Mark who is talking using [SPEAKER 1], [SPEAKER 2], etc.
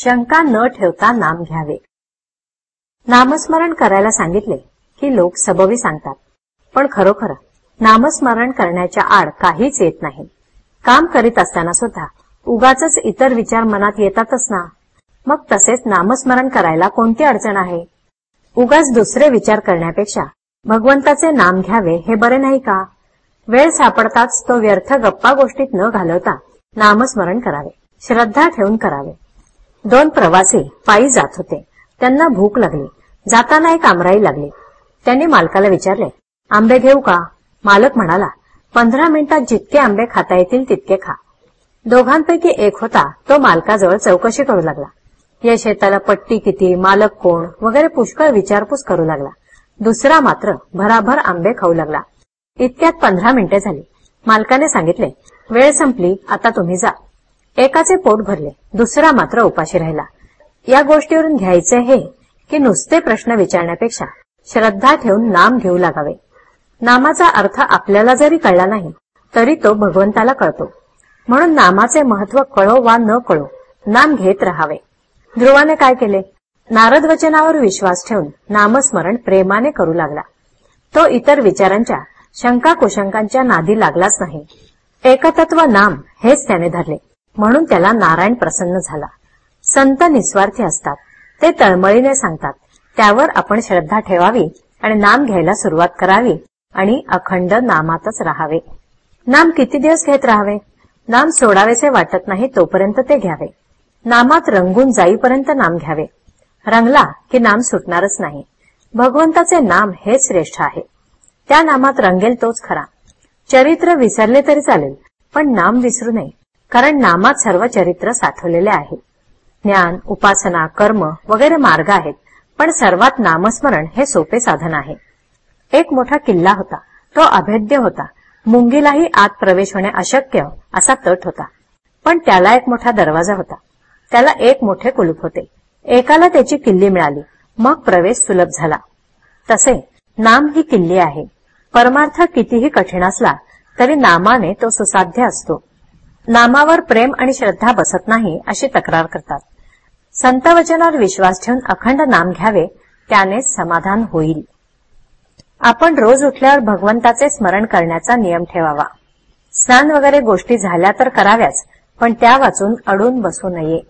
[SPEAKER 1] शंका न ठेवता नाम घ्यावे. नामस्मरण करायला सांगितले की लोक सबबी सांगतात. पण खरोखर नामस्मरण करण्याच्या आड काहीच येत नाही. काम करीत असताना सुद्धा उगाच इतर विचार मनात येतातच ना. मग तसेच नामस्मरण करायला कोणती अडचण आहे? उगाच दुसरे विचार करण्यापेक्षा भगवंताचे नाम घ्यावे हे बरे नाही का? वेळ सापडताच तो व्यर्थ गप्पा गोष्टीत न घालवता नामस्मरण करावे. श्रद्धा ठेवून करावे. दोन प्रवासी पायी जात होते. त्यांना भूक लागली. जाताना एक आमराई लागली. त्यांनी मालकाला विचारले आंबे घेऊ का? मालक म्हणाला पंधरा मिनिटात जितके आंबे खाता येतील तितके खा. दोघांपैकी एक होता तो मालकाजवळ चौकशी करू लागला. या शेताला पट्टी किती मालक कोण वगैरे पुष्कळ विचारपूस करू लागला. दुसरा मात्र भराभर आंबे खाऊ लागला. इतक्यात पंधरा मिनिटे झाली. मालकाने सांगितले वेळ संपली आता तुम्ही जा. एकाचे पोट भरले दुसरा मात्र उपाशी राहिला. या गोष्टीवरून घ्यायचे हे की नुसते प्रश्न विचारण्यापेक्षा श्रद्धा ठेवून नाम घेऊ लागावे. नामाचा अर्थ आपल्याला जरी कळला नाही तरी तो भगवंताला कळतो. म्हणून नामाचे महत्त्व कळो वा न कळो नाम घेत राहावे. ध्रुवाने काय केले? नारद वचनावर विश्वास ठेवून नामस्मरण प्रेमाने करू लागला. तो इतर विचारांच्या शंका कुशंकांच्या नादी लागलाच नाही. एकतत्व नाम हेच त्याने धरले. म्हणून त्याला नारायण प्रसन्न झाला. संत निस्वार्थी असतात. ते तळमळीने सांगतात त्यावर आपण श्रद्धा ठेवावी आणि नाम घ्यायला सुरुवात करावी आणि अखंड नामातच राहावे. नाम किती दिवस घेत राहावे? नाम सोडावेसे वाटत नाही तोपर्यंत ते घ्यावे. नामात रंगून जाईपर्यंत नाम घ्यावे. रंगला की नाम सुटणारच नाही. भगवंताचे नाम हे श्रेष्ठ आहे. त्या नामात रंगेल तोच खरा. चरित्र विसरले तरी चालेल पण नाम विसरू नये. कारण नामात सर्व चरित्र साठवलेले आहे. ज्ञान उपासना कर्म वगैरे मार्ग आहेत पण सर्वात नामस्मरण हे सोपे साधन आहे. एक मोठा किल्ला होता. तो अभेद्य होता. मुंगीलाही आत प्रवेश होणे अशक्य असा तट होता. पण त्याला एक मोठा दरवाजा होता. त्याला एक मोठे कुलूप होते. एकाला त्याची किल्ली मिळाली. मग प्रवेश सुलभ झाला. तसे नाम ही किल्ली आहे. परमार्थ कितीही कठीण असला तरी नामाने तो सुसाध्य असतो. नामावर प्रेम आणि श्रद्धा बसत नाही अशी तक्रार करतात. संत वचनावर विश्वास ठेवून अखंड नाम घ्यावे त्यानेच समाधान होईल. आपण रोज उठल्यावर भगवंताचे स्मरण करण्याचा नियम ठेवावा. स्नान वगैरे गोष्टी झाल्या तर कराव्याच पण त्या वाचून अडून बसू नये.